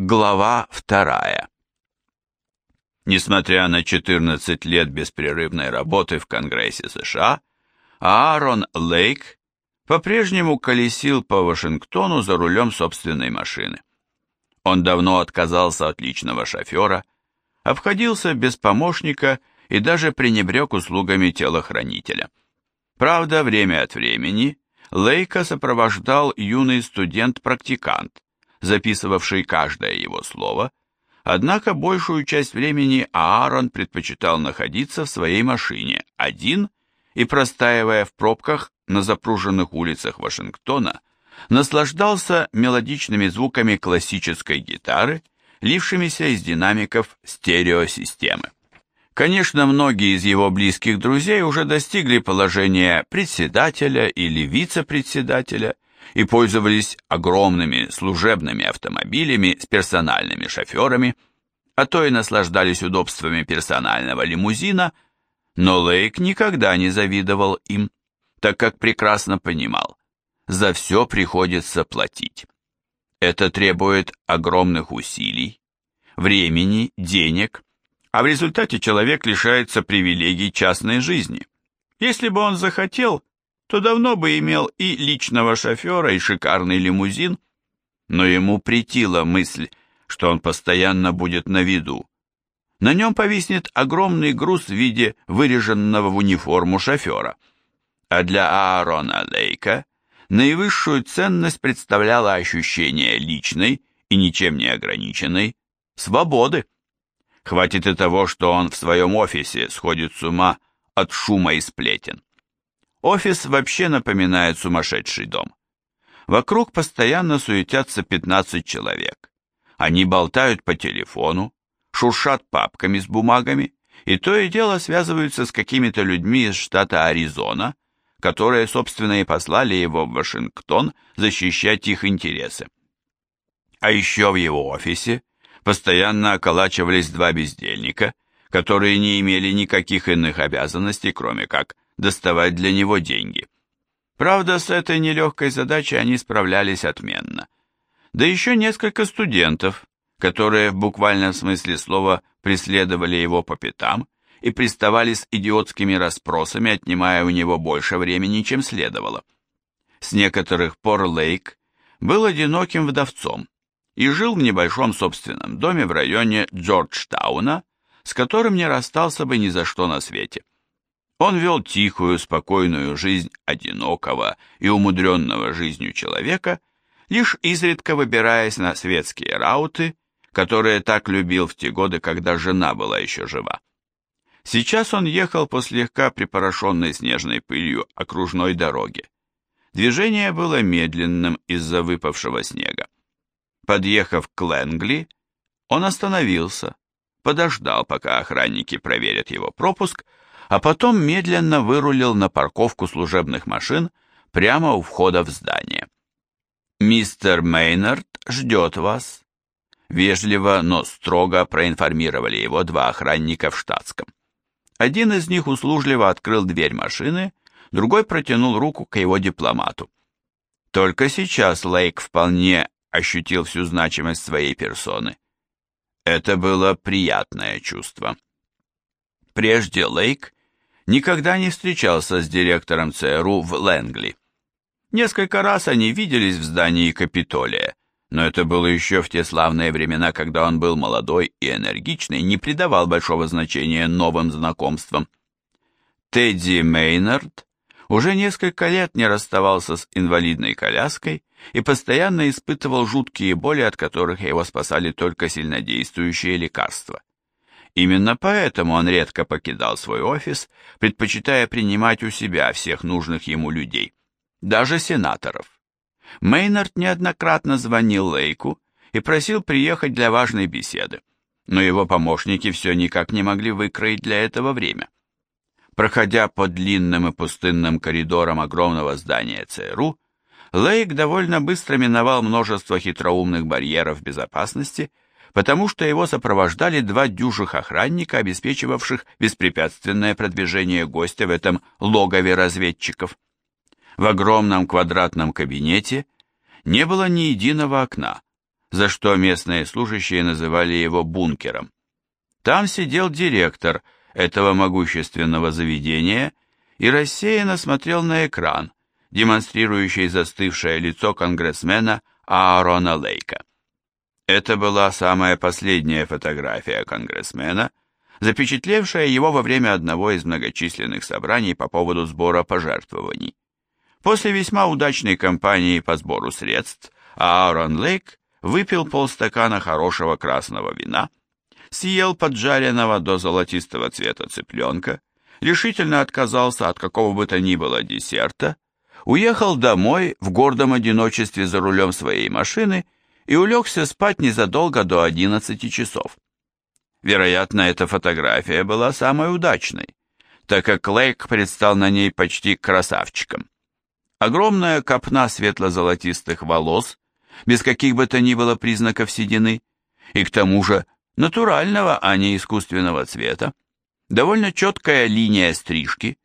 Глава вторая. Несмотря на 14 лет беспрерывной работы в Конгрессе США, Аарон Лейк по-прежнему колесил по Вашингтону за рулем собственной машины. Он давно отказался от личного шофера, обходился без помощника и даже пренебрег услугами телохранителя. Правда, время от времени Лейка сопровождал юный студент-практикант, записывавший каждое его слово, однако большую часть времени Аарон предпочитал находиться в своей машине один и, простаивая в пробках на запруженных улицах Вашингтона, наслаждался мелодичными звуками классической гитары, лившимися из динамиков стереосистемы. Конечно, многие из его близких друзей уже достигли положения председателя или вице-председателя и пользовались огромными служебными автомобилями с персональными шоферами, а то и наслаждались удобствами персонального лимузина, но Лейк никогда не завидовал им, так как прекрасно понимал, за все приходится платить. Это требует огромных усилий, времени, денег, а в результате человек лишается привилегий частной жизни. Если бы он захотел, то давно бы имел и личного шофера, и шикарный лимузин, но ему претила мысль, что он постоянно будет на виду. На нем повиснет огромный груз в виде выреженного в униформу шофера. А для Аарона Лейка наивысшую ценность представляло ощущение личной и ничем не ограниченной свободы. Хватит и того, что он в своем офисе сходит с ума от шума и сплетен. Офис вообще напоминает сумасшедший дом. Вокруг постоянно суетятся 15 человек. Они болтают по телефону, шуршат папками с бумагами, и то и дело связываются с какими-то людьми из штата Аризона, которые, собственно, и послали его в Вашингтон защищать их интересы. А еще в его офисе постоянно околачивались два бездельника, которые не имели никаких иных обязанностей, кроме как доставать для него деньги. Правда, с этой нелегкой задачей они справлялись отменно. Да еще несколько студентов, которые в буквальном смысле слова преследовали его по пятам и приставали с идиотскими расспросами, отнимая у него больше времени, чем следовало. С некоторых пор Лейк был одиноким вдовцом, и жил в небольшом собственном доме в районе Джорджтауна, с которым не расстался бы ни за что на свете. Он вел тихую, спокойную жизнь одинокого и умудренного жизнью человека, лишь изредка выбираясь на светские рауты, которые так любил в те годы, когда жена была еще жива. Сейчас он ехал по слегка припорошенной снежной пылью окружной дороге. Движение было медленным из-за выпавшего снега. Подъехав к Лэнгли, он остановился, подождал, пока охранники проверят его пропуск, а потом медленно вырулил на парковку служебных машин прямо у входа в здание. «Мистер Мейнард ждет вас», — вежливо, но строго проинформировали его два охранника в штатском. Один из них услужливо открыл дверь машины, другой протянул руку к его дипломату. Только сейчас Лейк вполне ощутил всю значимость своей персоны. Это было приятное чувство. Прежде Лейк никогда не встречался с директором ЦРУ в Лэнгли. Несколько раз они виделись в здании Капитолия, но это было еще в те славные времена, когда он был молодой и энергичный, не придавал большого значения новым знакомствам. Тедди Мейнард уже несколько лет не расставался с инвалидной коляской и постоянно испытывал жуткие боли, от которых его спасали только сильнодействующие лекарства. Именно поэтому он редко покидал свой офис, предпочитая принимать у себя всех нужных ему людей, даже сенаторов. Мейнард неоднократно звонил Лейку и просил приехать для важной беседы, но его помощники все никак не могли выкроить для этого время. Проходя по длинным и пустынным коридорам огромного здания ЦРУ, Лейк довольно быстро миновал множество хитроумных барьеров безопасности, потому что его сопровождали два дюжих охранника, обеспечивавших беспрепятственное продвижение гостя в этом логове разведчиков. В огромном квадратном кабинете не было ни единого окна, за что местные служащие называли его бункером. Там сидел директор этого могущественного заведения и рассеянно смотрел на экран, демонстрирующий застывшее лицо конгрессмена Аарона Лейка. Это была самая последняя фотография конгрессмена, запечатлевшая его во время одного из многочисленных собраний по поводу сбора пожертвований. После весьма удачной кампании по сбору средств Аарон Лейк выпил полстакана хорошего красного вина, съел поджаренного до золотистого цвета цыпленка, решительно отказался от какого бы то ни было десерта, уехал домой в гордом одиночестве за рулем своей машины и улегся спать незадолго до 11 часов. Вероятно, эта фотография была самой удачной, так как Лейк предстал на ней почти красавчиком. Огромная копна светло-золотистых волос, без каких бы то ни было признаков седины, и к тому же натурального, а не искусственного цвета, довольно четкая линия стрижки,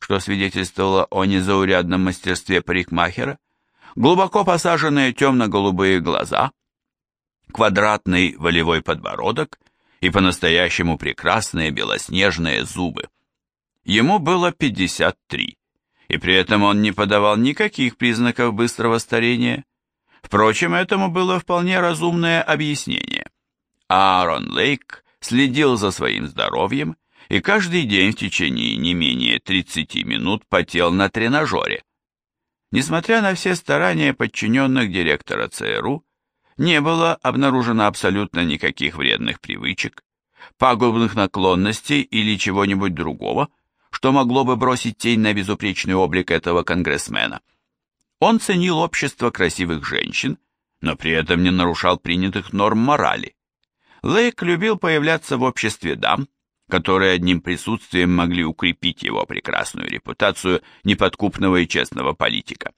что свидетельствовало о незаурядном мастерстве парикмахера, глубоко посаженные темно-голубые глаза, квадратный волевой подбородок и по-настоящему прекрасные белоснежные зубы. Ему было 53 и при этом он не подавал никаких признаков быстрого старения. Впрочем, этому было вполне разумное объяснение. Аарон Лейк следил за своим здоровьем и каждый день в течение не менее 30 минут потел на тренажере. Несмотря на все старания подчиненных директора ЦРУ, не было обнаружено абсолютно никаких вредных привычек, пагубных наклонностей или чего-нибудь другого – что могло бы бросить тень на безупречный облик этого конгрессмена. Он ценил общество красивых женщин, но при этом не нарушал принятых норм морали. Лейк любил появляться в обществе дам, которые одним присутствием могли укрепить его прекрасную репутацию неподкупного и честного политика.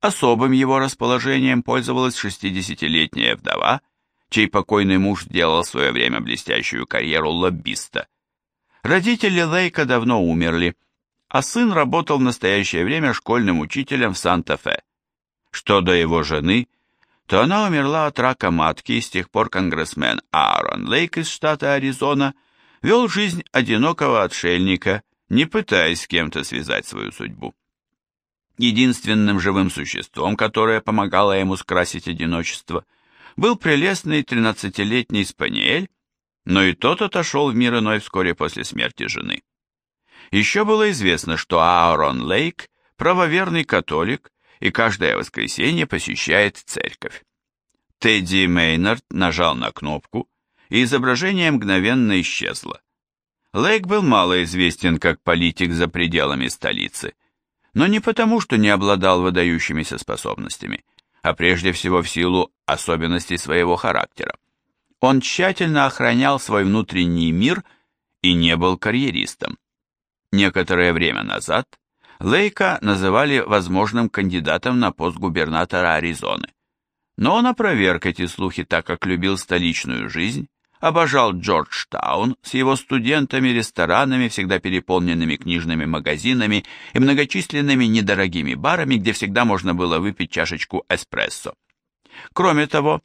Особым его расположением пользовалась 60-летняя вдова, чей покойный муж сделал в свое время блестящую карьеру лоббиста – Родители Лейка давно умерли, а сын работал в настоящее время школьным учителем в Санта-Фе. Что до его жены, то она умерла от рака матки, и с тех пор конгрессмен Аарон Лейк из штата Аризона вел жизнь одинокого отшельника, не пытаясь с кем-то связать свою судьбу. Единственным живым существом, которое помогало ему скрасить одиночество, был прелестный тринадцатилетний спаниель, но и тот отошел в мир иной вскоре после смерти жены. Еще было известно, что Аарон Лейк – правоверный католик и каждое воскресенье посещает церковь. Тедди Мейнард нажал на кнопку, и изображение мгновенно исчезло. Лейк был мало известен как политик за пределами столицы, но не потому, что не обладал выдающимися способностями, а прежде всего в силу особенностей своего характера. Он тщательно охранял свой внутренний мир и не был карьеристом. Некоторое время назад Лейка называли возможным кандидатом на пост губернатора Аризоны. Но он опроверг эти слухи, так как любил столичную жизнь, обожал Джорджтаун с его студентами, ресторанами, всегда переполненными книжными магазинами и многочисленными недорогими барами, где всегда можно было выпить чашечку эспрессо. Кроме того,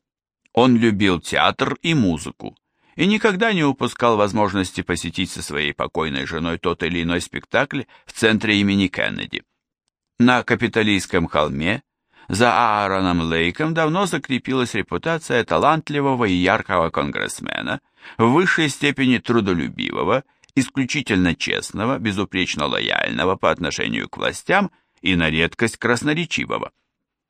он любил театр и музыку и никогда не упускал возможности посетить со своей покойной женой тот или иной спектакль в центре имени Кеннеди. На Капитолийском холме за Аароном Лейком давно закрепилась репутация талантливого и яркого конгрессмена, в высшей степени трудолюбивого, исключительно честного, безупречно лояльного по отношению к властям и на редкость красноречивого.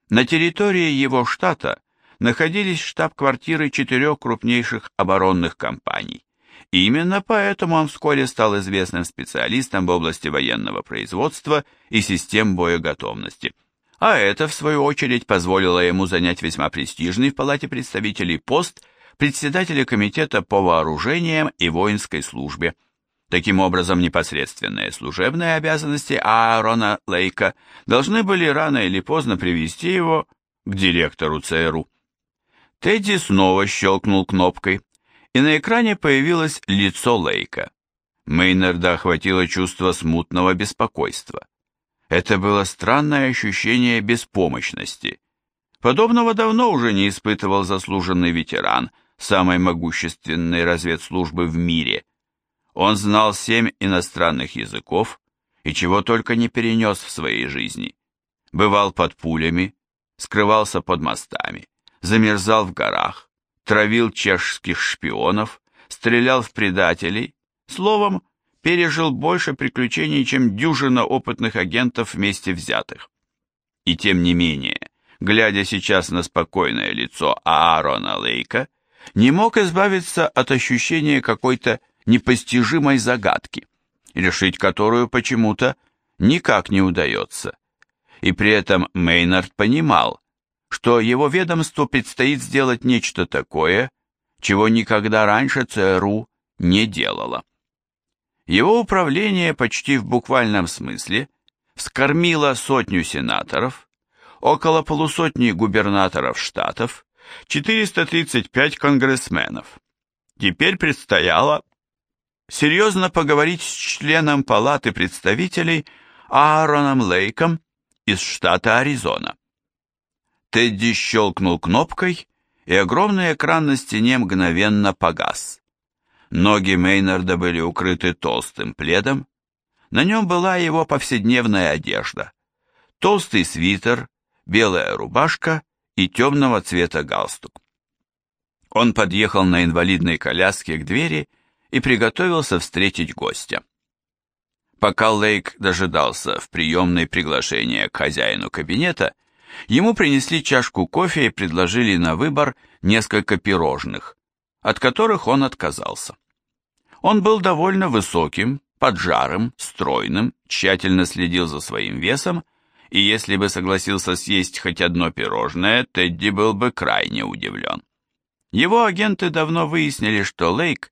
На территории его штата находились штаб-квартиры четырех крупнейших оборонных компаний. Именно поэтому он вскоре стал известным специалистом в области военного производства и систем боеготовности. А это, в свою очередь, позволило ему занять весьма престижный в Палате представителей пост председателя Комитета по вооружениям и воинской службе. Таким образом, непосредственные служебные обязанности Аарона Лейка должны были рано или поздно привести его к директору ЦРУ. Тедди снова щелкнул кнопкой, и на экране появилось лицо Лейка. Мейнарда охватило чувство смутного беспокойства. Это было странное ощущение беспомощности, Подобного давно уже не испытывал заслуженный ветеран самой могущественной разведслужбы в мире. Он знал семь иностранных языков и чего только не перенес в своей жизни. Бывал под пулями, скрывался под мостами, замерзал в горах, травил чешских шпионов, стрелял в предателей, словом, пережил больше приключений, чем дюжина опытных агентов вместе взятых. И тем не менее, глядя сейчас на спокойное лицо Аарона Лейка, не мог избавиться от ощущения какой-то непостижимой загадки, решить которую почему-то никак не удается. И при этом Мейнард понимал, что его ведомству предстоит сделать нечто такое, чего никогда раньше ЦРУ не делало. Его управление почти в буквальном смысле вскормило сотню сенаторов, около полусотни губернаторов штатов, 435 конгрессменов. Теперь предстояло серьезно поговорить с членом Палаты представителей Аароном Лейком из штата Аризона. Тедди щелкнул кнопкой, и огромный экран на стене мгновенно погас. Ноги Мейнарда были укрыты толстым пледом, на нем была его повседневная одежда. Толстый свитер, белая рубашка и темного цвета галстук. Он подъехал на инвалидной коляске к двери и приготовился встретить гостя. Пока Лейк дожидался в приемной приглашения к хозяину кабинета, ему принесли чашку кофе и предложили на выбор несколько пирожных, от которых он отказался. Он был довольно высоким, поджарым, стройным, тщательно следил за своим весом, и если бы согласился съесть хоть одно пирожное, Тедди был бы крайне удивлен. Его агенты давно выяснили, что Лейк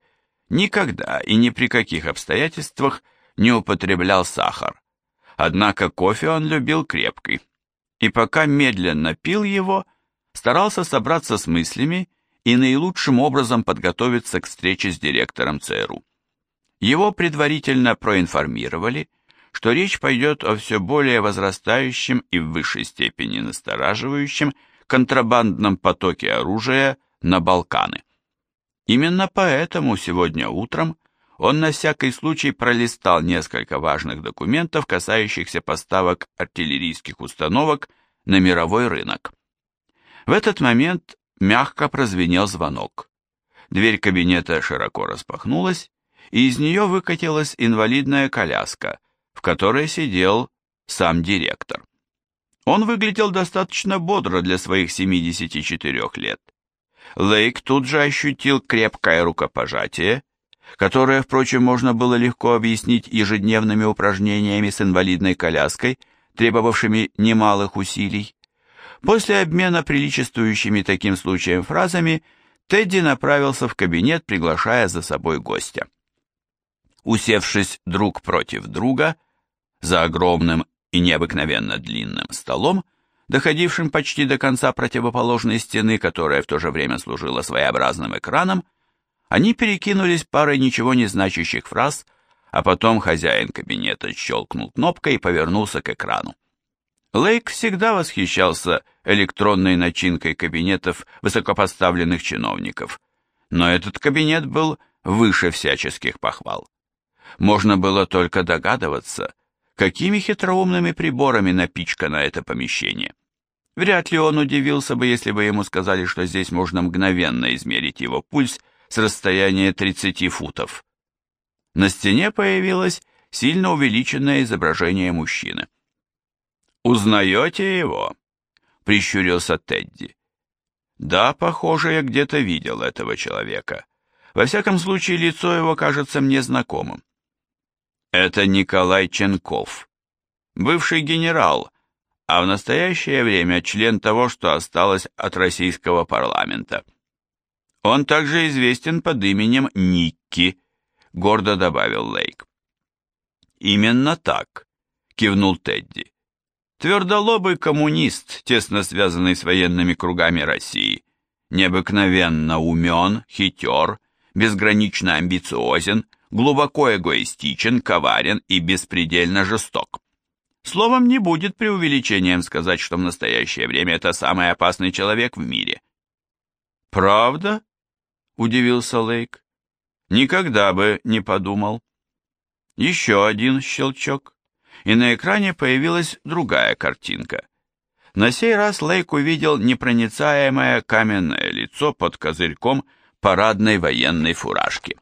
никогда и ни при каких обстоятельствах не употреблял сахар. Однако кофе он любил крепкий, и пока медленно пил его, старался собраться с мыслями и наилучшим образом подготовиться к встрече с директором ЦРУ. Его предварительно проинформировали, что речь пойдет о все более возрастающем и в высшей степени настораживающем контрабандном потоке оружия на Балканы. Именно поэтому сегодня утром он на всякий случай пролистал несколько важных документов, касающихся поставок артиллерийских установок на мировой рынок. В этот момент мягко прозвенел звонок. Дверь кабинета широко распахнулась, и из нее выкатилась инвалидная коляска, в которой сидел сам директор. Он выглядел достаточно бодро для своих 74 лет. Лейк тут же ощутил крепкое рукопожатие, которое, впрочем, можно было легко объяснить ежедневными упражнениями с инвалидной коляской, требовавшими немалых усилий. После обмена приличествующими таким случаям фразами Тедди направился в кабинет, приглашая за собой гостя. Усевшись друг против друга, за огромным и необыкновенно длинным столом, доходившим почти до конца противоположной стены, которая в то же время служила своеобразным экраном, они перекинулись парой ничего не значащих фраз, а потом хозяин кабинета щелкнул кнопкой и повернулся к экрану. Лейк всегда восхищался электронной начинкой кабинетов высокопоставленных чиновников, но этот кабинет был выше всяческих похвал. Можно было только догадываться, какими хитроумными приборами напичкано это помещение. Вряд ли он удивился бы, если бы ему сказали, что здесь можно мгновенно измерить его пульс с расстояния 30 футов. На стене появилось сильно увеличенное изображение мужчины. «Узнаете его?» — прищурился Тедди. «Да, похоже, я где-то видел этого человека. Во всяком случае, лицо его кажется мне знакомым. Это Николай Ченков, бывший генерал, а в настоящее время член того, что осталось от российского парламента. Он также известен под именем Никки, гордо добавил Лейк. Именно так, кивнул Тедди. Твердолобый коммунист, тесно связанный с военными кругами России, необыкновенно умен, хитер, безгранично амбициозен, глубоко эгоистичен, коварен и беспредельно жесток. Словом, не будет преувеличением сказать, что в настоящее время это самый опасный человек в мире. «Правда?» — удивился Лейк. «Никогда бы не подумал». Еще один щелчок, и на экране появилась другая картинка. На сей раз Лейк увидел непроницаемое каменное лицо под козырьком парадной военной фуражки.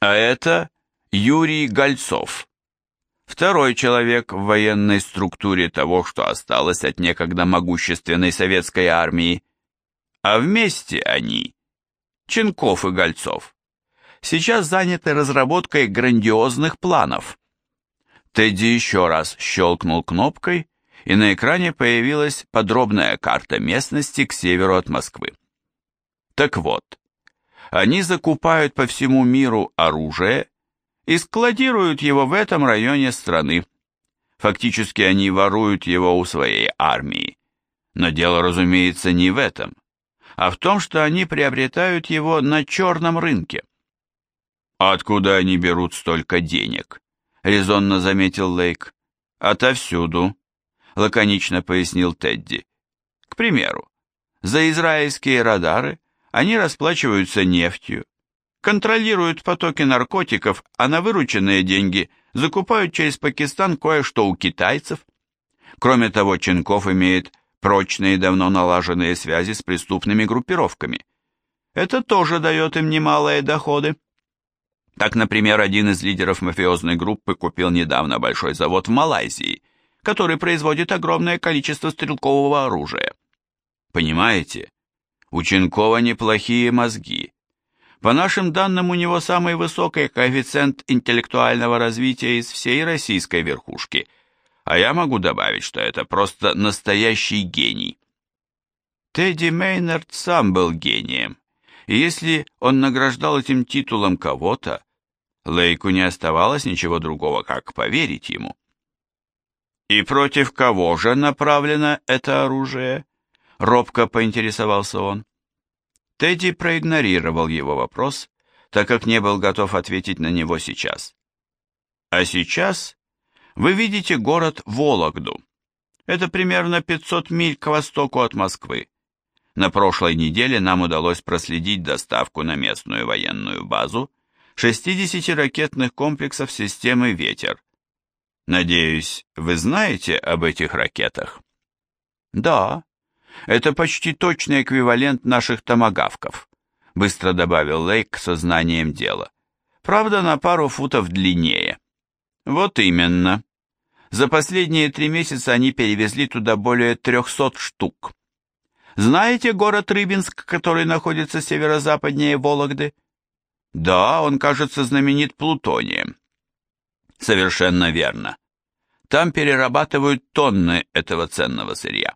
А это Юрий Гольцов, второй человек в военной структуре того, что осталось от некогда могущественной советской армии. А вместе они, Ченков и Гольцов, сейчас заняты разработкой грандиозных планов. Тедди еще раз щелкнул кнопкой, и на экране появилась подробная карта местности к северу от Москвы. Так вот, они закупают по всему миру оружие и складируют его в этом районе страны. Фактически они воруют его у своей армии. Но дело, разумеется, не в этом, а в том, что они приобретают его на черном рынке. «Откуда они берут столько денег?» — резонно заметил Лейк. «Отовсюду», — лаконично пояснил Тедди. «К примеру, за израильские радары они расплачиваются нефтью, контролируют потоки наркотиков, а на вырученные деньги закупают через Пакистан кое-что у китайцев. Кроме того, Ченков имеет прочные давно налаженные связи с преступными группировками. Это тоже дает им немалые доходы. Так, например, один из лидеров мафиозной группы купил недавно большой завод в Малайзии, который производит огромное количество стрелкового оружия. Понимаете, у Ченкова неплохие мозги, по нашим данным, у него самый высокий коэффициент интеллектуального развития из всей российской верхушки, а я могу добавить, что это просто настоящий гений. Тедди Мейнард сам был гением, и если он награждал этим титулом кого-то, Лейку не оставалось ничего другого, как поверить ему. «И против кого же направлено это оружие?» — робко поинтересовался он. Тедди проигнорировал его вопрос, так как не был готов ответить на него сейчас. А сейчас вы видите город Вологду. Это примерно 500 миль к востоку от Москвы. На прошлой неделе нам удалось проследить доставку на местную военную базу 60 ракетных комплексов системы «Ветер». Надеюсь, вы знаете об этих ракетах? Да, это почти точный эквивалент наших томагавков, быстро добавил Лейк со знанием дела. Правда, на пару футов длиннее. Вот именно. За последние три месяца они перевезли туда более трехсот штук. Знаете город Рыбинск, который находится северо-западнее Вологды? Да, он, кажется, знаменит плутонием. Совершенно верно. Там перерабатывают тонны этого ценного сырья.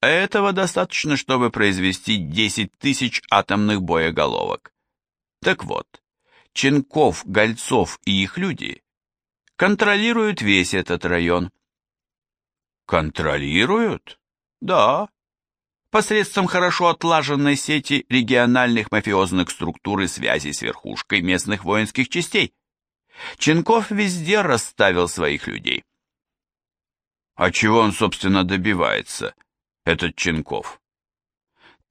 Этого достаточно, чтобы произвести 10 тысяч атомных боеголовок. Так вот, Ченков, Гольцов и их люди контролируют весь этот район. Контролируют? Да. Посредством хорошо отлаженной сети региональных мафиозных структур и связей с верхушкой местных воинских частей. Ченков везде расставил своих людей. А чего он, собственно, добивается? этот Ченков.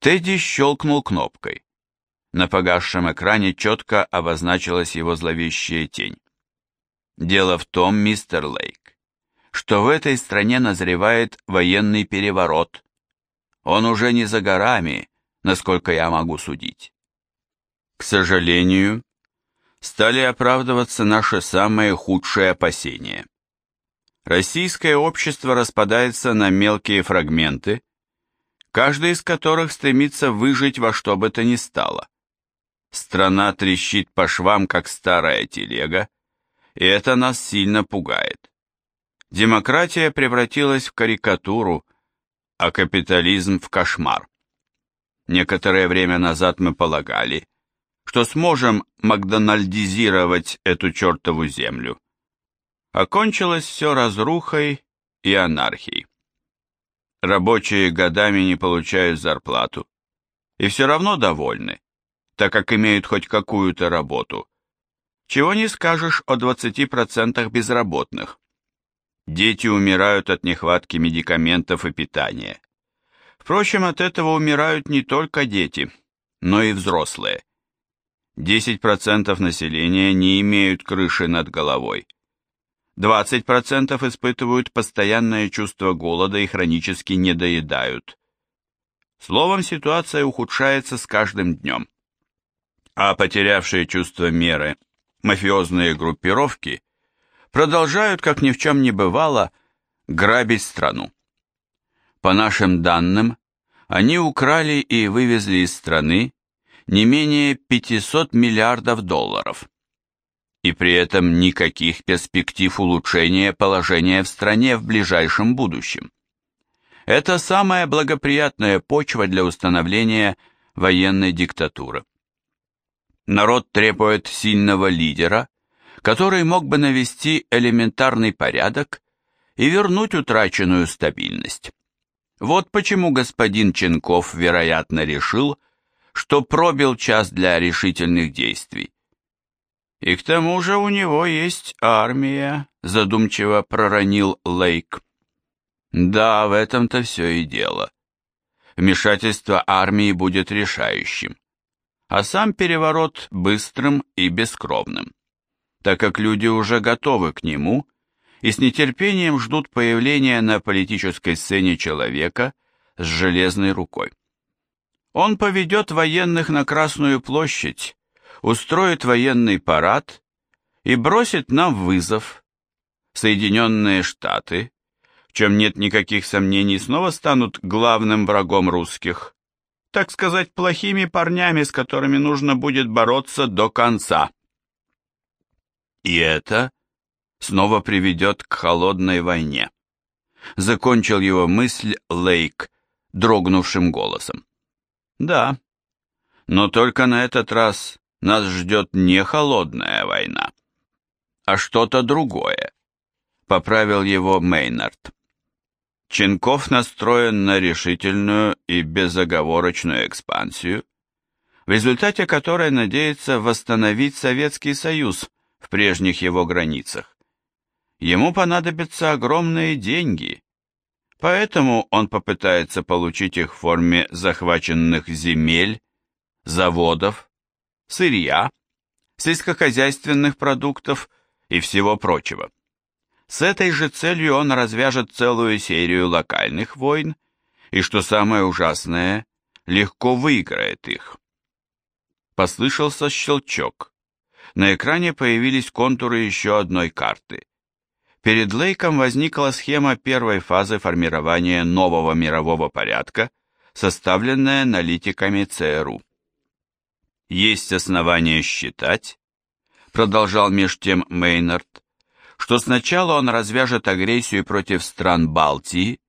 Тедди щелкнул кнопкой. На погасшем экране четко обозначилась его зловещая тень. Дело в том, мистер Лейк, что в этой стране назревает военный переворот. Он уже не за горами, насколько я могу судить. К сожалению, стали оправдываться наши самые худшие опасения. Российское общество распадается на мелкие фрагменты, каждый из которых стремится выжить во что бы то ни стало. Страна трещит по швам, как старая телега, и это нас сильно пугает. Демократия превратилась в карикатуру, а капитализм в кошмар. Некоторое время назад мы полагали, что сможем макдональдизировать эту чертову землю. Окончилось все разрухой и анархией. Рабочие годами не получают зарплату и все равно довольны, так как имеют хоть какую-то работу. Чего не скажешь о 20% безработных. Дети умирают от нехватки медикаментов и питания. Впрочем, от этого умирают не только дети, но и взрослые. 10% населения не имеют крыши над головой. 20% испытывают постоянное чувство голода и хронически недоедают. Словом, ситуация ухудшается с каждым днем. А потерявшие чувство меры мафиозные группировки продолжают, как ни в чем не бывало, грабить страну. По нашим данным, они украли и вывезли из страны не менее 500 миллиардов долларов. И при этом никаких перспектив улучшения положения в стране в ближайшем будущем. Это самая благоприятная почва для установления военной диктатуры. Народ требует сильного лидера, который мог бы навести элементарный порядок и вернуть утраченную стабильность. Вот почему господин Ченков, вероятно, решил, что пробил час для решительных действий. И к тому же у него есть армия, задумчиво проронил Лейк. Да, в этом-то все и дело. Вмешательство армии будет решающим, а сам переворот быстрым и бескровным, так как люди уже готовы к нему и с нетерпением ждут появления на политической сцене человека с железной рукой. Он поведет военных на Красную площадь, устроит военный парад и бросит нам вызов. Соединенные Штаты, в чем нет никаких сомнений, снова станут главным врагом русских, так сказать, плохими парнями, с которыми нужно будет бороться до конца. И это снова приведет к холодной войне. Закончил его мысль Лейк дрогнувшим голосом. Да, но только на этот раз нас ждет не холодная война, а что-то другое, поправил его Мейнард. Ченков настроен на решительную и безоговорочную экспансию, в результате которой надеется восстановить Советский Союз в прежних его границах. Ему понадобятся огромные деньги, поэтому он попытается получить их в форме захваченных земель, заводов, сырья, сельскохозяйственных продуктов и всего прочего. С этой же целью он развяжет целую серию локальных войн и, что самое ужасное, легко выиграет их. Послышался щелчок. На экране появились контуры еще одной карты. Перед Лейком возникла схема первой фазы формирования нового мирового порядка, составленная аналитиками ЦРУ. Есть основания считать, продолжал меж тем Мейнард, что сначала он развяжет агрессию против стран Балтии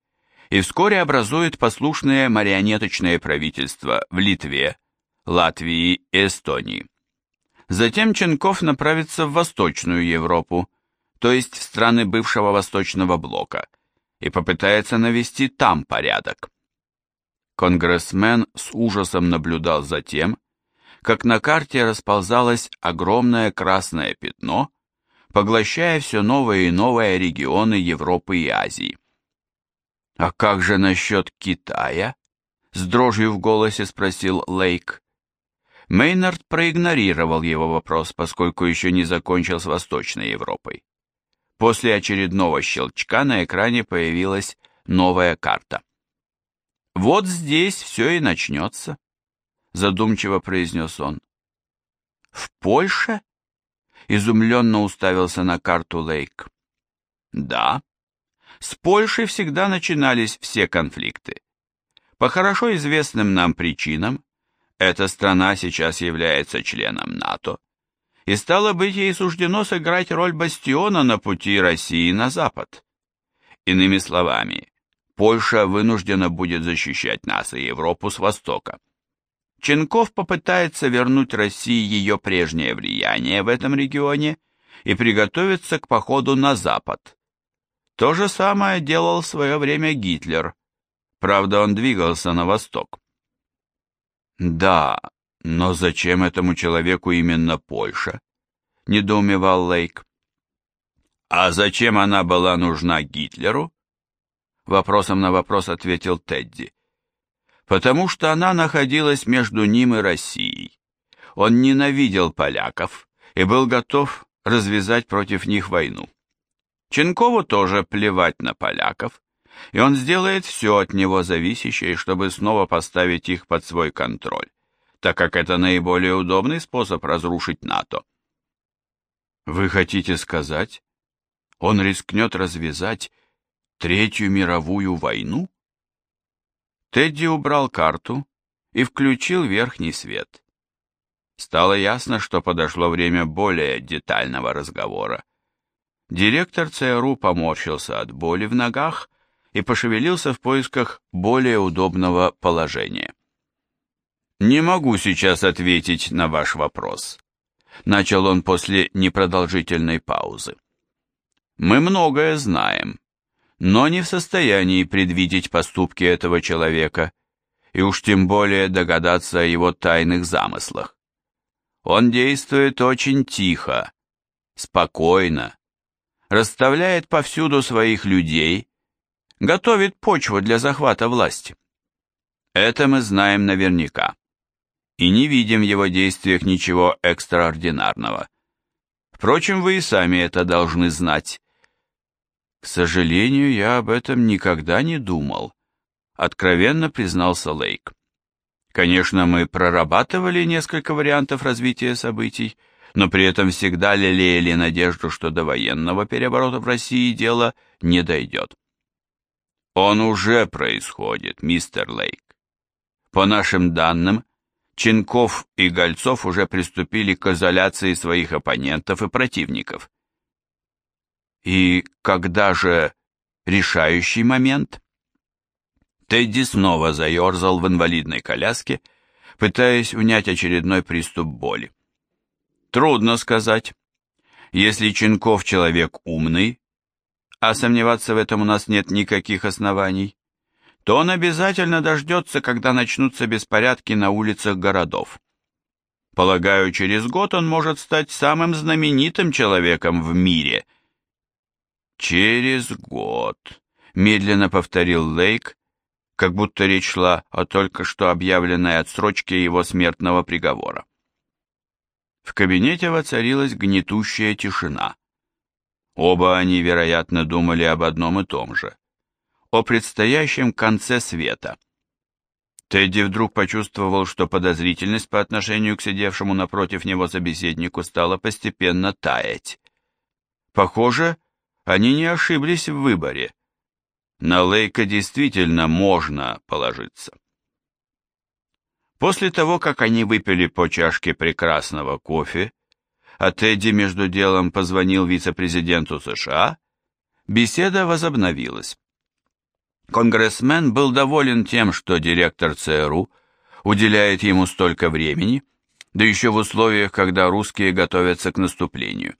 и вскоре образует послушное марионеточное правительство в Литве, Латвии и Эстонии. Затем Ченков направится в Восточную Европу, то есть в страны бывшего Восточного блока, и попытается навести там порядок. Конгрессмен с ужасом наблюдал за тем, как на карте расползалось огромное красное пятно, поглощая все новые и новые регионы Европы и Азии. «А как же насчет Китая?» — с дрожью в голосе спросил Лейк. Мейнард проигнорировал его вопрос, поскольку еще не закончил с Восточной Европой. После очередного щелчка на экране появилась новая карта. «Вот здесь все и начнется», — задумчиво произнес он. «В Польше?» — изумленно уставился на карту Лейк. «Да, с Польшей всегда начинались все конфликты. По хорошо известным нам причинам, эта страна сейчас является членом НАТО, и стало быть, ей суждено сыграть роль бастиона на пути России на запад. Иными словами, Польша вынуждена будет защищать нас и Европу с востока. Ченков попытается вернуть России ее прежнее влияние в этом регионе и приготовиться к походу на запад. То же самое делал в свое время Гитлер, правда он двигался на восток. Да, но зачем этому человеку именно Польша? Недоумевал Лейк. А зачем она была нужна Гитлеру? Вопросом на вопрос ответил Тедди. Потому что она находилась между ним и Россией. Он ненавидел поляков и был готов развязать против них войну. Ченкову тоже плевать на поляков, и он сделает все от него зависящее, чтобы снова поставить их под свой контроль, так как это наиболее удобный способ разрушить НАТО. Вы хотите сказать, он рискнет развязать Третью мировую войну? Тедди убрал карту и включил верхний свет. Стало ясно, что подошло время более детального разговора. Директор ЦРУ поморщился от боли в ногах и пошевелился в поисках более удобного положения. «Не могу сейчас ответить на ваш вопрос», — начал он после непродолжительной паузы. «Мы многое знаем, но не в состоянии предвидеть поступки этого человека, и уж тем более догадаться о его тайных замыслах. Он действует очень тихо, спокойно, расставляет повсюду своих людей, готовит почву для захвата власти. Это мы знаем наверняка. И не видим в его действиях ничего экстраординарного. Впрочем, вы и сами это должны знать. К сожалению, я об этом никогда не думал, откровенно признался Лейк. Конечно, мы прорабатывали несколько вариантов развития событий, но при этом всегда лелеяли надежду, что до военного переворота в России дело не дойдет. Он уже происходит, мистер Лейк. По нашим данным, Ченков и Гольцов уже приступили к изоляции своих оппонентов и противников. И когда же решающий момент? Тедди снова заерзал в инвалидной коляске, пытаясь унять очередной приступ боли. Трудно сказать. Если Ченков человек умный, а сомневаться в этом у нас нет никаких оснований, то он обязательно дождется, когда начнутся беспорядки на улицах городов. Полагаю, через год он может стать самым знаменитым человеком в мире. Через год, медленно повторил Лейк, как будто речь шла о только что объявленной отсрочке его смертного приговора. В кабинете воцарилась гнетущая тишина. Оба они, вероятно, думали об одном и том же. О предстоящем конце света. Тедди вдруг почувствовал, что подозрительность по отношению к сидевшему напротив него собеседнику стала постепенно таять. Похоже, они не ошиблись в выборе. На Лейка действительно можно положиться. После того, как они выпили по чашке прекрасного кофе, а Тедди между делом позвонил вице-президенту США, беседа возобновилась. Конгрессмен был доволен тем, что директор ЦРУ уделяет ему столько времени, да еще в условиях, когда русские готовятся к наступлению.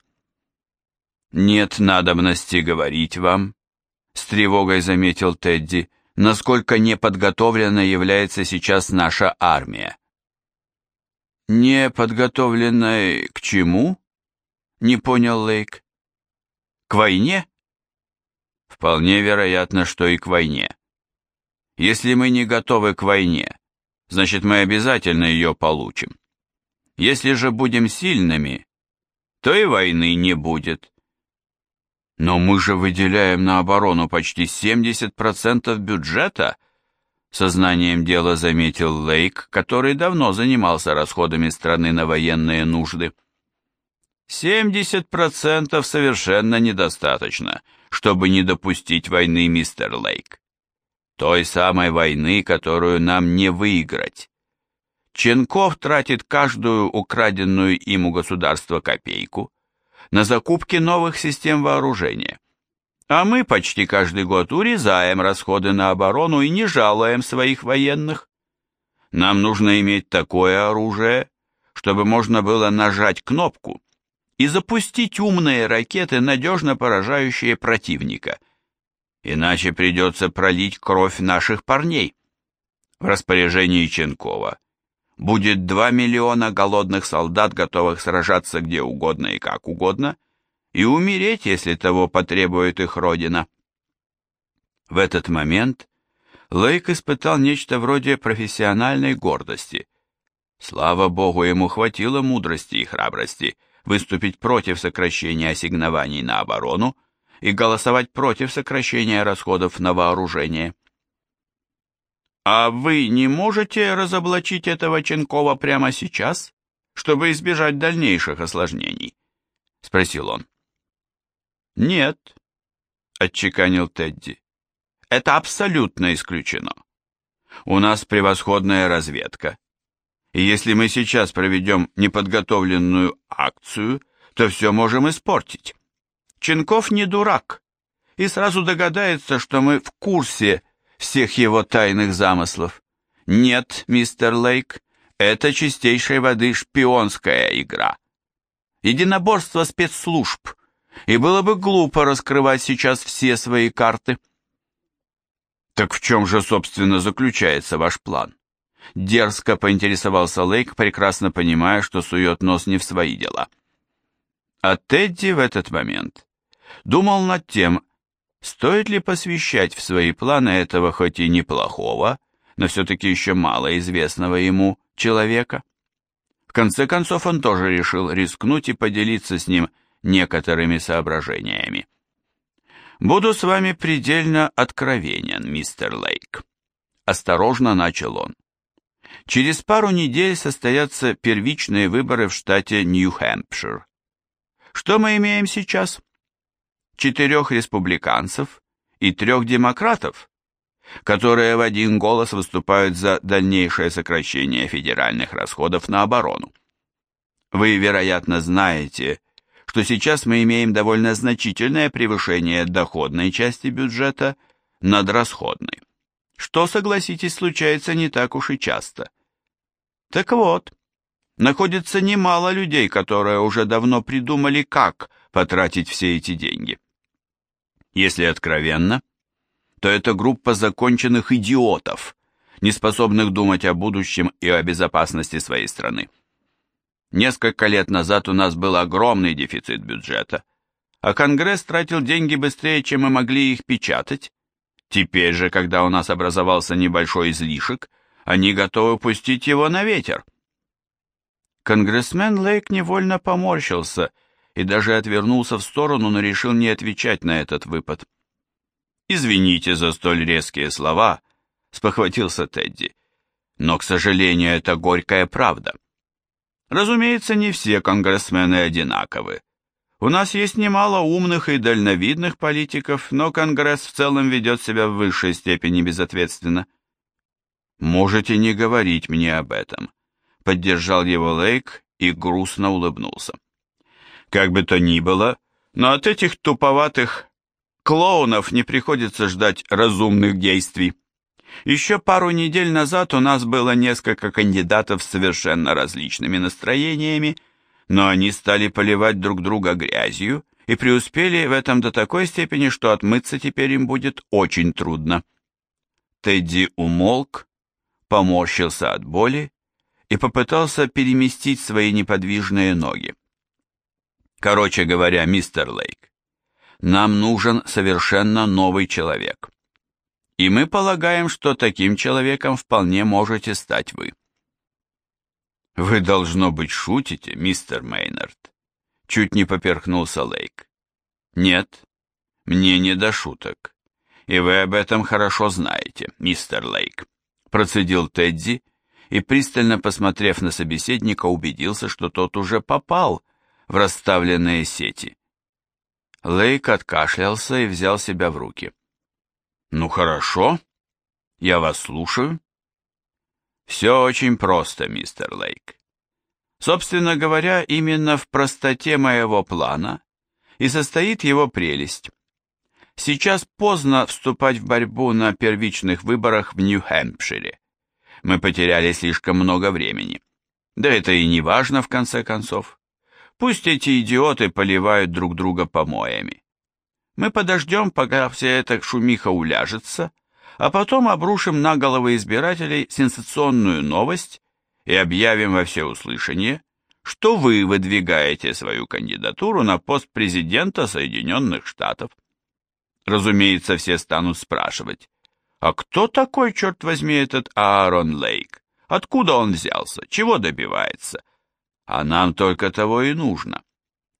«Нет надобности говорить вам», — с тревогой заметил Тедди, «насколько неподготовлена является сейчас наша армия. «Не подготовленной к чему?» — не понял Лейк. «К войне?» «Вполне вероятно, что и к войне. Если мы не готовы к войне, значит мы обязательно ее получим. Если же будем сильными, то и войны не будет». «Но мы же выделяем на оборону почти 70% бюджета», Сознанием дела заметил Лейк, который давно занимался расходами страны на военные нужды. 70% совершенно недостаточно, чтобы не допустить войны, мистер Лейк. Той самой войны, которую нам не выиграть. Ченков тратит каждую украденную им у государства копейку на закупки новых систем вооружения. А мы почти каждый год урезаем расходы на оборону и не жалуем своих военных. Нам нужно иметь такое оружие, чтобы можно было нажать кнопку и запустить умные ракеты, надежно поражающие противника. Иначе придется пролить кровь наших парней. В распоряжении Ченкова будет 2 миллиона голодных солдат, готовых сражаться где угодно и как угодно, и умереть, если того потребует их родина. В этот момент Лейк испытал нечто вроде профессиональной гордости. Слава богу, ему хватило мудрости и храбрости выступить против сокращения ассигнований на оборону и голосовать против сокращения расходов на вооружение. «А вы не можете разоблачить этого Ченкова прямо сейчас, чтобы избежать дальнейших осложнений?» — спросил он. «Нет», — отчеканил Тедди. «Это абсолютно исключено. У нас превосходная разведка, и если мы сейчас проведем неподготовленную акцию, то все можем испортить. Ченков не дурак и сразу догадается, что мы в курсе всех его тайных замыслов. Нет, мистер Лейк, это чистейшей воды шпионская игра. Единоборство спецслужб, и было бы глупо раскрывать сейчас все свои карты. Так в чем же, собственно, заключается ваш план? Дерзко поинтересовался Лейк, прекрасно понимая, что сует нос не в свои дела. А Тедди в этот момент думал над тем, стоит ли посвящать в свои планы этого хоть и неплохого, но все-таки еще мало известного ему человека. В конце концов он тоже решил рискнуть и поделиться с ним некоторыми соображениями. «Буду с вами предельно откровенен, мистер Лейк», — осторожно начал он. Через пару недель состоятся первичные выборы в штате Нью-Хэмпшир. Что мы имеем сейчас? Четырех республиканцев и трех демократов, которые в один голос выступают за дальнейшее сокращение федеральных расходов на оборону. Вы, вероятно, знаете, что сейчас мы имеем довольно значительное превышение доходной части бюджета над расходной что, согласитесь, случается не так уж и часто. Так вот, находится немало людей, которые уже давно придумали, как потратить все эти деньги. Если откровенно, то это группа законченных идиотов, не способных думать о будущем и о безопасности своей страны. Несколько лет назад у нас был огромный дефицит бюджета, а Конгресс тратил деньги быстрее, чем мы могли их печатать, Теперь же, когда у нас образовался небольшой излишек, они готовы пустить его на ветер. Конгрессмен Лейк невольно поморщился и даже отвернулся в сторону, но решил не отвечать на этот выпад. «Извините за столь резкие слова», — спохватился Тедди. «Но, к сожалению, это горькая правда. Разумеется, не все конгрессмены одинаковы. У нас есть немало умных и дальновидных политиков, но Конгресс в целом ведет себя в высшей степени безответственно. Можете не говорить мне об этом, поддержал его Лейк и грустно улыбнулся. Как бы то ни было, но от этих туповатых клоунов не приходится ждать разумных действий. Еще пару недель назад у нас было несколько кандидатов с совершенно различными настроениями, но они стали поливать друг друга грязью и преуспели в этом до такой степени, что отмыться теперь им будет очень трудно. Тедди умолк, поморщился от боли и попытался переместить свои неподвижные ноги. Короче говоря, мистер Лейк, нам нужен совершенно новый человек. И мы полагаем, что таким человеком вполне можете стать вы. «Вы, должно быть, шутите, мистер Мейнард?» Чуть не поперхнулся Лейк. «Нет, мне не до шуток. И вы об этом хорошо знаете, мистер Лейк», процедил Тедди и, пристально посмотрев на собеседника, убедился, что тот уже попал в расставленные сети. Лейк откашлялся и взял себя в руки. «Ну хорошо, я вас слушаю». Все очень просто, мистер Лейк. Собственно говоря, именно в простоте моего плана и состоит его прелесть. Сейчас поздно вступать в борьбу на первичных выборах в Нью-Хэмпшире. Мы потеряли слишком много времени. Да это и не важно, в конце концов. Пусть эти идиоты поливают друг друга помоями. Мы подождем, пока вся эта шумиха уляжется, а потом обрушим на головы избирателей сенсационную новость и объявим во всеуслышание, что вы выдвигаете свою кандидатуру на пост президента Соединенных Штатов. Разумеется, все станут спрашивать, а кто такой, черт возьми, этот Аарон Лейк? Откуда он взялся? Чего добивается? А нам только того и нужно.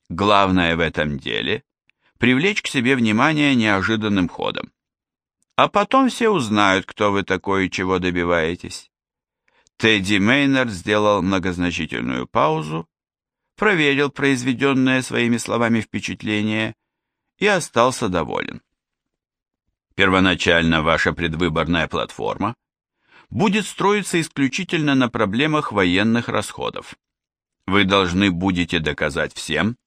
Главное в этом деле – привлечь к себе внимание неожиданным ходом. А потом все узнают, кто вы такой и чего добиваетесь. Тедди Мейнард сделал многозначительную паузу, проверил произведенное своими словами впечатление и остался доволен. Первоначально ваша предвыборная платформа будет строиться исключительно на проблемах военных расходов. Вы должны будете доказать всем,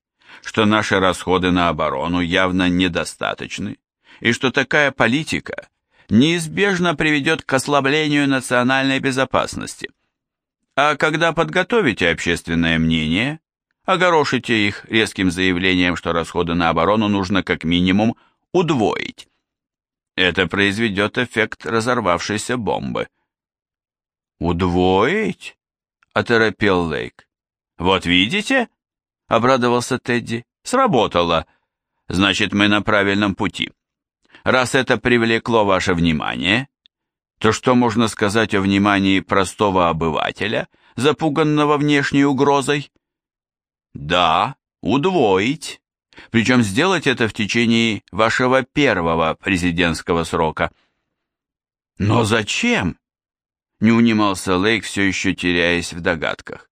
что наши расходы на оборону явно недостаточны, и что такая политика неизбежно приведет к ослаблению национальной безопасности. А когда подготовите общественное мнение, огорошите их резким заявлением, что расходы на оборону нужно как минимум удвоить. Это произведет эффект разорвавшейся бомбы. «Удвоить?» — оторопел Лейк. «Вот видите?» — обрадовался Тедди. «Сработало. Значит, мы на правильном пути. Раз это привлекло ваше внимание, то что можно сказать о внимании простого обывателя, запуганного внешней угрозой? Да, удвоить. Причем сделать это в течение вашего первого президентского срока. Но зачем? Не унимался Лейк, все еще теряясь в догадках.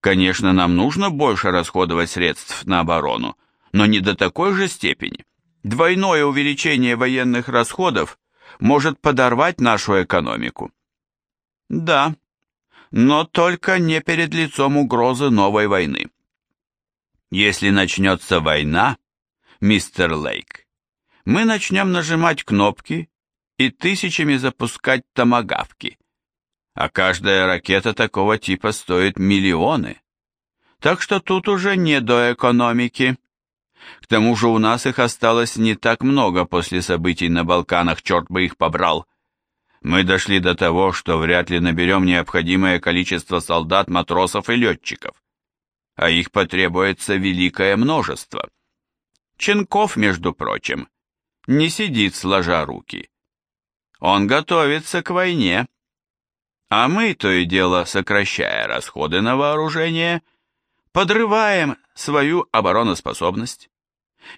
Конечно, нам нужно больше расходовать средств на оборону, но не до такой же степени. Двойное увеличение военных расходов может подорвать нашу экономику. Да, но только не перед лицом угрозы новой войны. Если начнется война, мистер Лейк, мы начнем нажимать кнопки и тысячами запускать томагавки, а каждая ракета такого типа стоит миллионы. Так что тут уже не до экономики. К тому же у нас их осталось не так много после событий на Балканах, черт бы их побрал. Мы дошли до того, что вряд ли наберем необходимое количество солдат, матросов и летчиков. А их потребуется великое множество. Ченков, между прочим, не сидит сложа руки. Он готовится к войне. А мы, то и дело, сокращая расходы на вооружение, подрываем свою обороноспособность.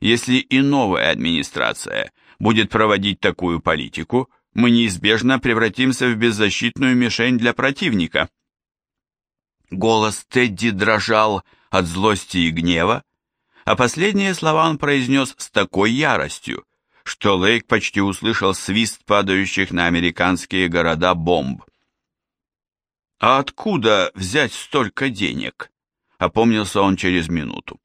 Если и новая администрация будет проводить такую политику, мы неизбежно превратимся в беззащитную мишень для противника. Голос Тедди дрожал от злости и гнева, а последние слова он произнес с такой яростью, что Лейк почти услышал свист падающих на американские города бомб. «А откуда взять столько денег?» — опомнился он через минуту.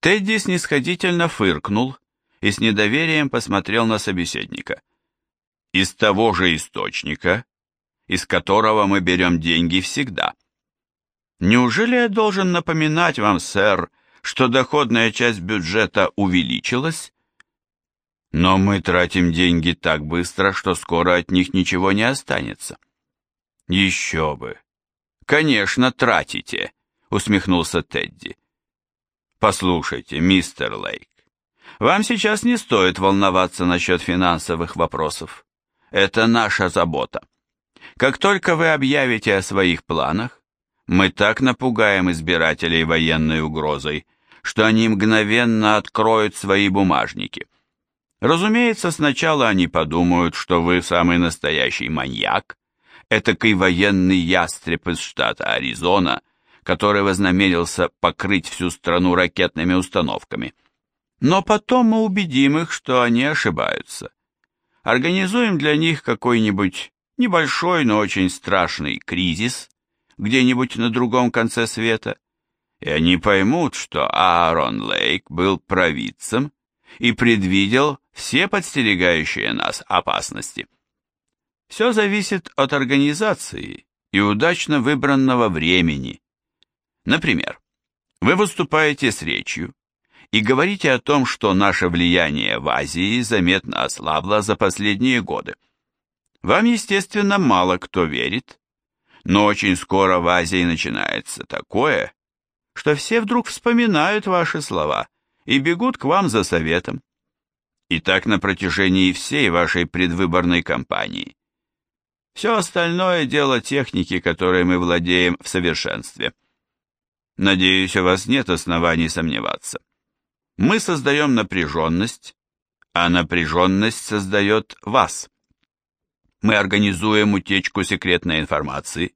Тедди снисходительно фыркнул и с недоверием посмотрел на собеседника. «Из того же источника, из которого мы берем деньги всегда. Неужели я должен напоминать вам, сэр, что доходная часть бюджета увеличилась? Но мы тратим деньги так быстро, что скоро от них ничего не останется». «Еще бы!» «Конечно, тратите», — усмехнулся Тедди. Послушайте, мистер Лейк, вам сейчас не стоит волноваться насчет финансовых вопросов. Это наша забота. Как только вы объявите о своих планах, мы так напугаем избирателей военной угрозой, что они мгновенно откроют свои бумажники. Разумеется, сначала они подумают, что вы самый настоящий маньяк, этакий военный ястреб из штата Аризона, который вознамерился покрыть всю страну ракетными установками. Но потом мы убедим их, что они ошибаются. Организуем для них какой-нибудь небольшой, но очень страшный кризис где-нибудь на другом конце света, и они поймут, что Аарон Лейк был провидцем и предвидел все подстерегающие нас опасности. Все зависит от организации и удачно выбранного времени, Например, вы выступаете с речью и говорите о том, что наше влияние в Азии заметно ослабло за последние годы. Вам, естественно, мало кто верит, Но очень скоро в Азии начинается такое, что все вдруг вспоминают ваши слова и бегут к вам за советом. И так на протяжении всей вашей предвыборной кампании. Все остальное дело техники, которой мы владеем в совершенстве. Надеюсь, у вас нет оснований сомневаться. Мы создаем напряженность, а напряженность создает вас. Мы организуем утечку секретной информации,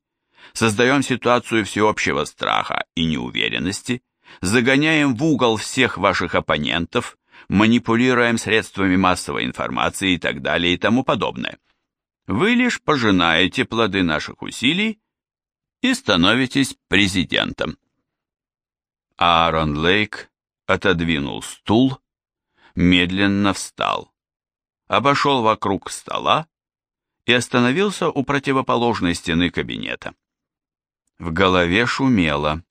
создаем ситуацию всеобщего страха и неуверенности, загоняем в угол всех ваших оппонентов, манипулируем средствами массовой информации и так далее и тому подобное. Вы лишь пожинаете плоды наших усилий и становитесь президентом. Аарон Лейк отодвинул стул, медленно встал, обошел вокруг стола и остановился у противоположной стены кабинета. В голове шумело,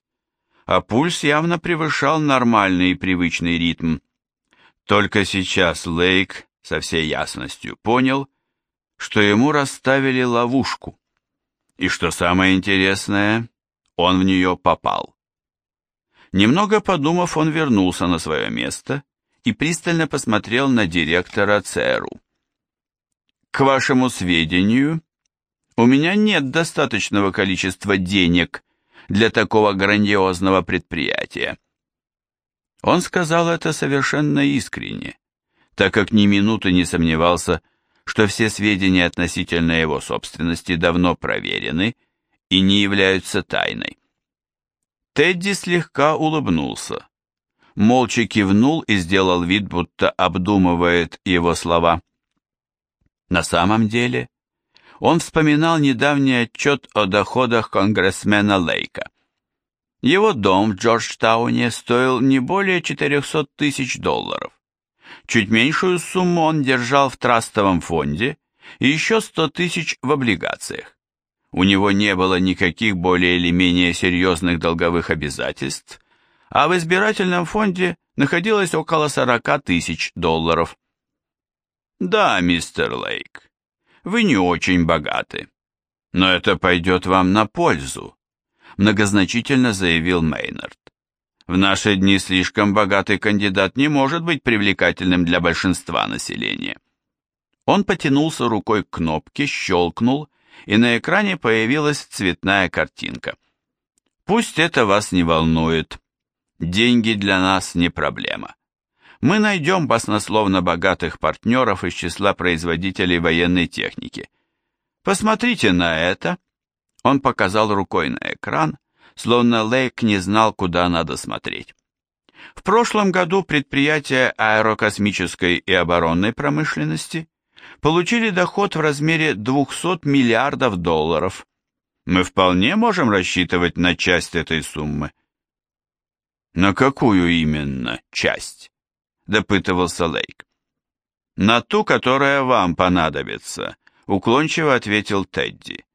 а пульс явно превышал нормальный и привычный ритм. Только сейчас Лейк со всей ясностью понял, что ему расставили ловушку, и что самое интересное, он в нее попал. Немного подумав, он вернулся на свое место и пристально посмотрел на директора ЦРУ. К вашему сведению, у меня нет достаточного количества денег для такого грандиозного предприятия. Он сказал это совершенно искренне, так как ни минуты не сомневался, что все сведения относительно его собственности давно проверены и не являются тайной. Тедди слегка улыбнулся, молча кивнул и сделал вид, будто обдумывает его слова. На самом деле, он вспоминал недавний отчет о доходах конгрессмена Лейка. Его дом в Джорджтауне стоил не более 400 тысяч долларов. Чуть меньшую сумму он держал в трастовом фонде и еще 100 тысяч в облигациях. У него не было никаких более или менее серьезных долговых обязательств, а в избирательном фонде находилось около 40 тысяч долларов. Да, мистер Лейк, вы не очень богаты, но это пойдет вам на пользу, многозначительно заявил Мейнард. В наши дни слишком богатый кандидат не может быть привлекательным для большинства населения. Он потянулся рукой к кнопке, щелкнул, и на экране появилась цветная картинка. Пусть это вас не волнует. Деньги для нас не проблема мы найдем баснословно богатых партнеров из числа производителей военной техники. Посмотрите на это. Он показал рукой на экран, словно Лейк не знал, куда надо смотреть. В прошлом году предприятия аэрокосмической и оборонной промышленности получили доход в размере 200 миллиардов долларов. Мы вполне можем рассчитывать на часть этой суммы. На какую именно часть? — допытывался Лейк. «На ту, которая вам понадобится», — уклончиво ответил Тедди.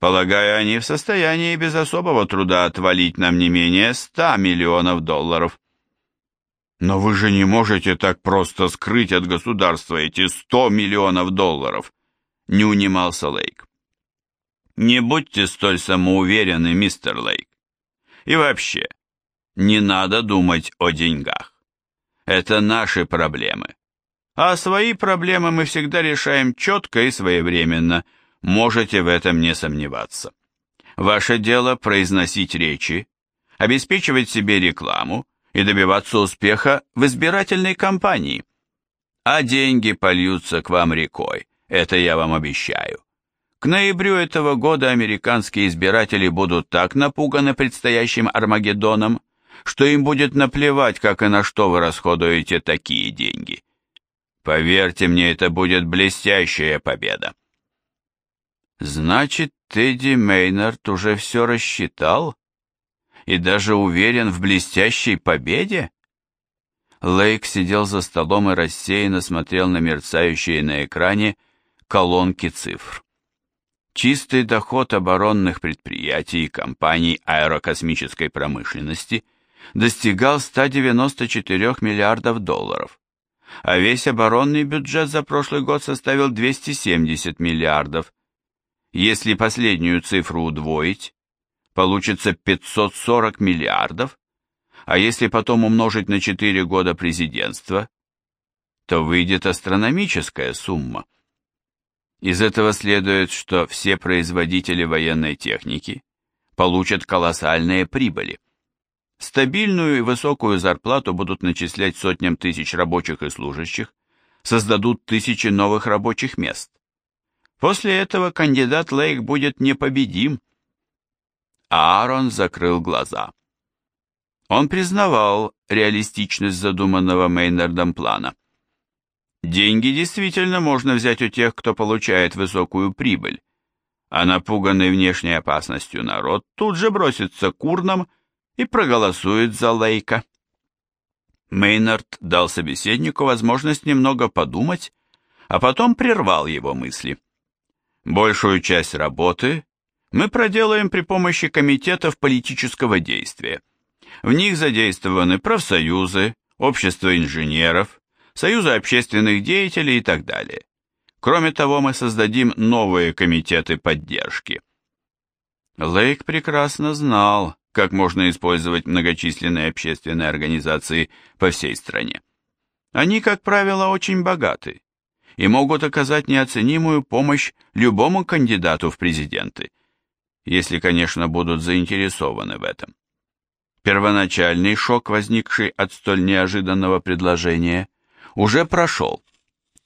«Полагаю, они в состоянии без особого труда отвалить нам не менее ста миллионов долларов». «Но вы же не можете так просто скрыть от государства эти сто миллионов долларов», — не унимался Лейк. «Не будьте столь самоуверенны, мистер Лейк. И вообще, не надо думать о деньгах. Это наши проблемы. А свои проблемы мы всегда решаем четко и своевременно, можете в этом не сомневаться. Ваше дело произносить речи, обеспечивать себе рекламу и добиваться успеха в избирательной кампании. А деньги польются к вам рекой, это я вам обещаю. К ноябрю этого года американские избиратели будут так напуганы предстоящим Армагеддоном, что им будет наплевать, как и на что вы расходуете такие деньги. Поверьте мне, это будет блестящая победа. Значит, Тедди Мейнард уже все рассчитал и даже уверен в блестящей победе? Лейк сидел за столом и рассеянно смотрел на мерцающие на экране колонки цифр. Чистый доход оборонных предприятий и компаний аэрокосмической промышленности – достигал 194 миллиардов долларов, а весь оборонный бюджет за прошлый год составил 270 миллиардов. Если последнюю цифру удвоить, получится 540 миллиардов, а если потом умножить на 4 года президентства, то выйдет астрономическая сумма. Из этого следует, что все производители военной техники получат колоссальные прибыли. Стабильную и высокую зарплату будут начислять сотням тысяч рабочих и служащих, создадут тысячи новых рабочих мест. После этого кандидат Лейк будет непобедим. Аарон закрыл глаза. Он признавал реалистичность задуманного Мейнардом плана. Деньги действительно можно взять у тех, кто получает высокую прибыль, а напуганный внешней опасностью народ тут же бросится к урнам и проголосует за Лейка. Мейнард дал собеседнику возможность немного подумать, а потом прервал его мысли. Большую часть работы мы проделаем при помощи комитетов политического действия. В них задействованы профсоюзы, общество инженеров, союзы общественных деятелей и так далее. Кроме того, мы создадим новые комитеты поддержки. Лейк прекрасно знал, как можно использовать многочисленные общественные организации по всей стране. Они, как правило, очень богаты и могут оказать неоценимую помощь любому кандидату в президенты, если, конечно, будут заинтересованы в этом. Первоначальный шок, возникший от столь неожиданного предложения, уже прошел,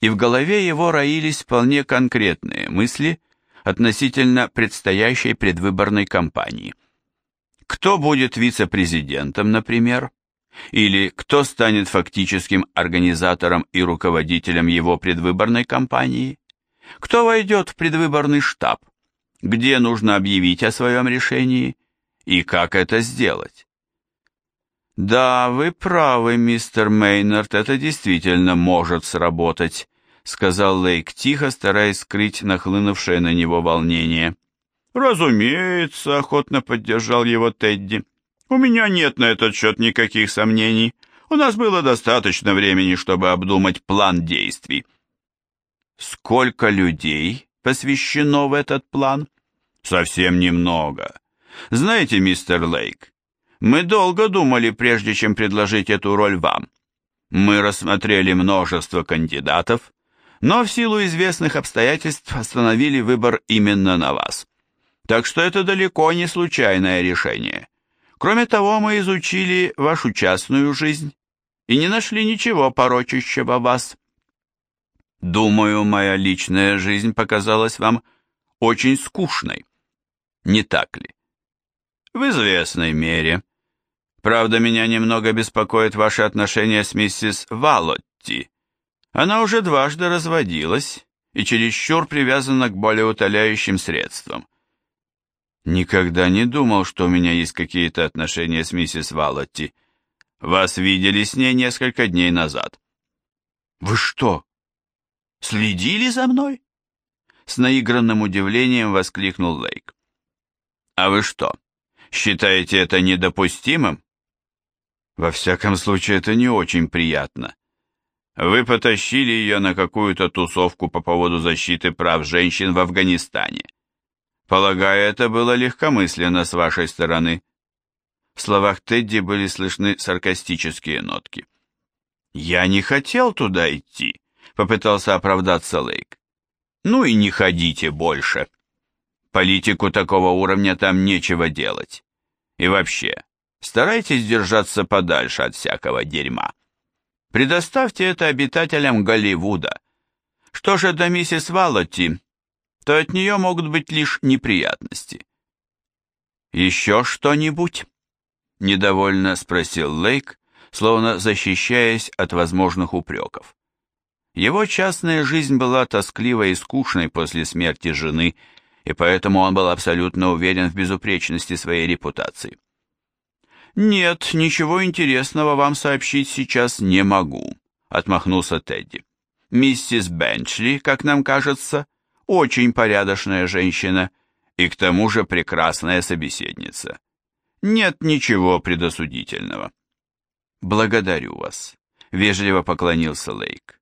и в голове его роились вполне конкретные мысли относительно предстоящей предвыборной кампании – кто будет вице-президентом, например? Или кто станет фактическим организатором и руководителем его предвыборной кампании? Кто войдет в предвыборный штаб? Где нужно объявить о своем решении? И как это сделать? «Да, вы правы, мистер Мейнард, это действительно может сработать», сказал Лейк тихо, стараясь скрыть нахлынувшее на него волнение. «Разумеется», — охотно поддержал его Тедди. «У меня нет на этот счет никаких сомнений. У нас было достаточно времени, чтобы обдумать план действий». «Сколько людей посвящено в этот план?» «Совсем немного. Знаете, мистер Лейк, мы долго думали, прежде чем предложить эту роль вам. Мы рассмотрели множество кандидатов, но в силу известных обстоятельств остановили выбор именно на вас. Так что это далеко не случайное решение. Кроме того, мы изучили вашу частную жизнь и не нашли ничего порочащего вас. Думаю, моя личная жизнь показалась вам очень скучной. Не так ли? В известной мере. Правда, меня немного беспокоит ваши отношения с миссис Валотти. Она уже дважды разводилась и чересчур привязана к болеутоляющим средствам. Никогда не думал, что у меня есть какие-то отношения с миссис Валотти. Вас видели с ней несколько дней назад. Вы что, следили за мной? С наигранным удивлением воскликнул Лейк. А вы что, считаете это недопустимым? Во всяком случае, это не очень приятно. Вы потащили ее на какую-то тусовку по поводу защиты прав женщин в Афганистане. Полагаю, это было легкомысленно с вашей стороны. В словах Тедди были слышны саркастические нотки. «Я не хотел туда идти», — попытался оправдаться Лейк. «Ну и не ходите больше. Политику такого уровня там нечего делать. И вообще, старайтесь держаться подальше от всякого дерьма. Предоставьте это обитателям Голливуда. Что же до миссис Валотти, то от нее могут быть лишь неприятности. «Еще что-нибудь?» — недовольно спросил Лейк, словно защищаясь от возможных упреков. Его частная жизнь была тоскливой и скучной после смерти жены, и поэтому он был абсолютно уверен в безупречности своей репутации. «Нет, ничего интересного вам сообщить сейчас не могу», — отмахнулся Тедди. «Миссис Бенчли, как нам кажется, очень порядочная женщина и к тому же прекрасная собеседница. Нет ничего предосудительного. Благодарю вас, вежливо поклонился Лейк.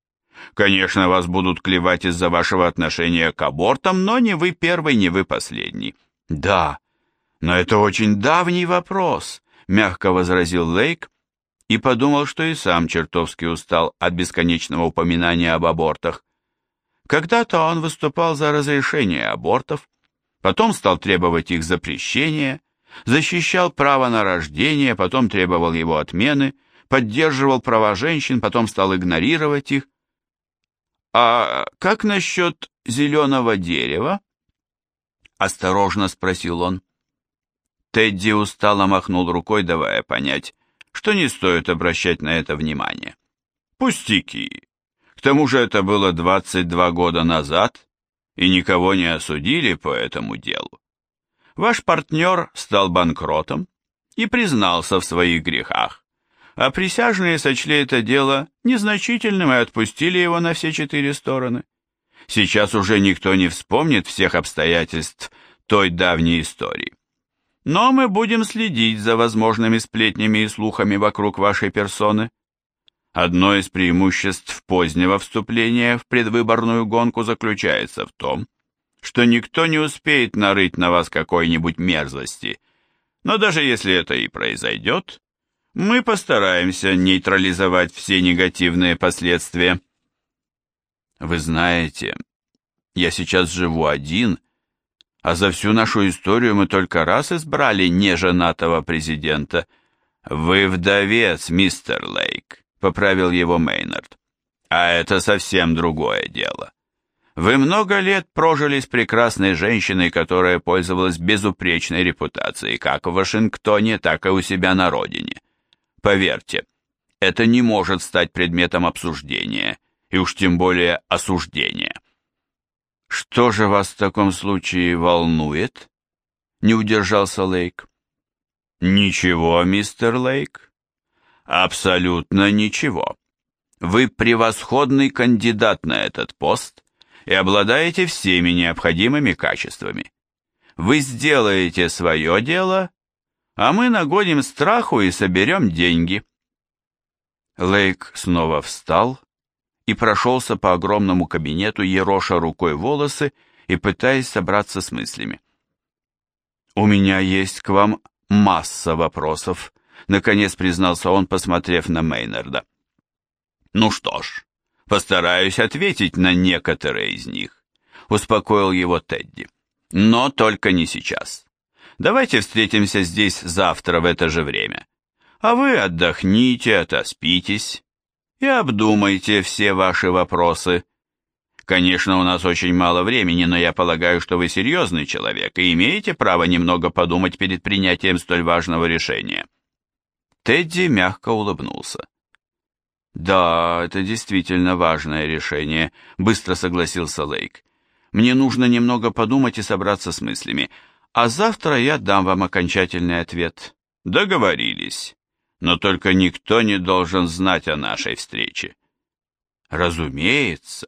Конечно, вас будут клевать из-за вашего отношения к абортам, но не вы первый, не вы последний. Да, но это очень давний вопрос, мягко возразил Лейк и подумал, что и сам чертовски устал от бесконечного упоминания об абортах. Когда-то он выступал за разрешение абортов, потом стал требовать их запрещения, защищал право на рождение, потом требовал его отмены, поддерживал права женщин, потом стал игнорировать их. «А как насчет зеленого дерева?» — осторожно спросил он. Тедди устало махнул рукой, давая понять, что не стоит обращать на это внимание. «Пустяки. Тому же это было 22 года назад, и никого не осудили по этому делу. Ваш партнер стал банкротом и признался в своих грехах, а присяжные сочли это дело незначительным и отпустили его на все четыре стороны. Сейчас уже никто не вспомнит всех обстоятельств той давней истории. Но мы будем следить за возможными сплетнями и слухами вокруг вашей персоны. Одно из преимуществ позднего вступления в предвыборную гонку заключается в том, что никто не успеет нарыть на вас какой-нибудь мерзости. Но даже если это и произойдет, мы постараемся нейтрализовать все негативные последствия. Вы знаете, я сейчас живу один, а за всю нашу историю мы только раз избрали неженатого президента. Вы вдовец, мистер Лейк поправил его Мейнард. А это совсем другое дело. Вы много лет прожили с прекрасной женщиной, которая пользовалась безупречной репутацией как в Вашингтоне, так и у себя на родине. Поверьте, это не может стать предметом обсуждения, и уж тем более осуждения. Что же вас в таком случае волнует? Не удержался Лейк. Ничего, мистер Лейк. Абсолютно ничего. Вы превосходный кандидат на этот пост и обладаете всеми необходимыми качествами. Вы сделаете свое дело, а мы нагоним страху и соберем деньги. Лейк снова встал и прошелся по огромному кабинету, ероша рукой волосы и пытаясь собраться с мыслями. «У меня есть к вам масса вопросов», наконец признался он, посмотрев на Мейнарда. Ну что ж, постараюсь ответить на некоторые из них, успокоил его Тедди. Но только не сейчас. Давайте встретимся здесь завтра в это же время. А вы отдохните, отоспитесь и обдумайте все ваши вопросы. Конечно, у нас очень мало времени, но я полагаю, что вы серьезный человек и имеете право немного подумать перед принятием столь важного решения. Тедди мягко улыбнулся. «Да, это действительно важное решение», — быстро согласился Лейк. «Мне нужно немного подумать и собраться с мыслями, а завтра я дам вам окончательный ответ». «Договорились. Но только никто не должен знать о нашей встрече». «Разумеется»,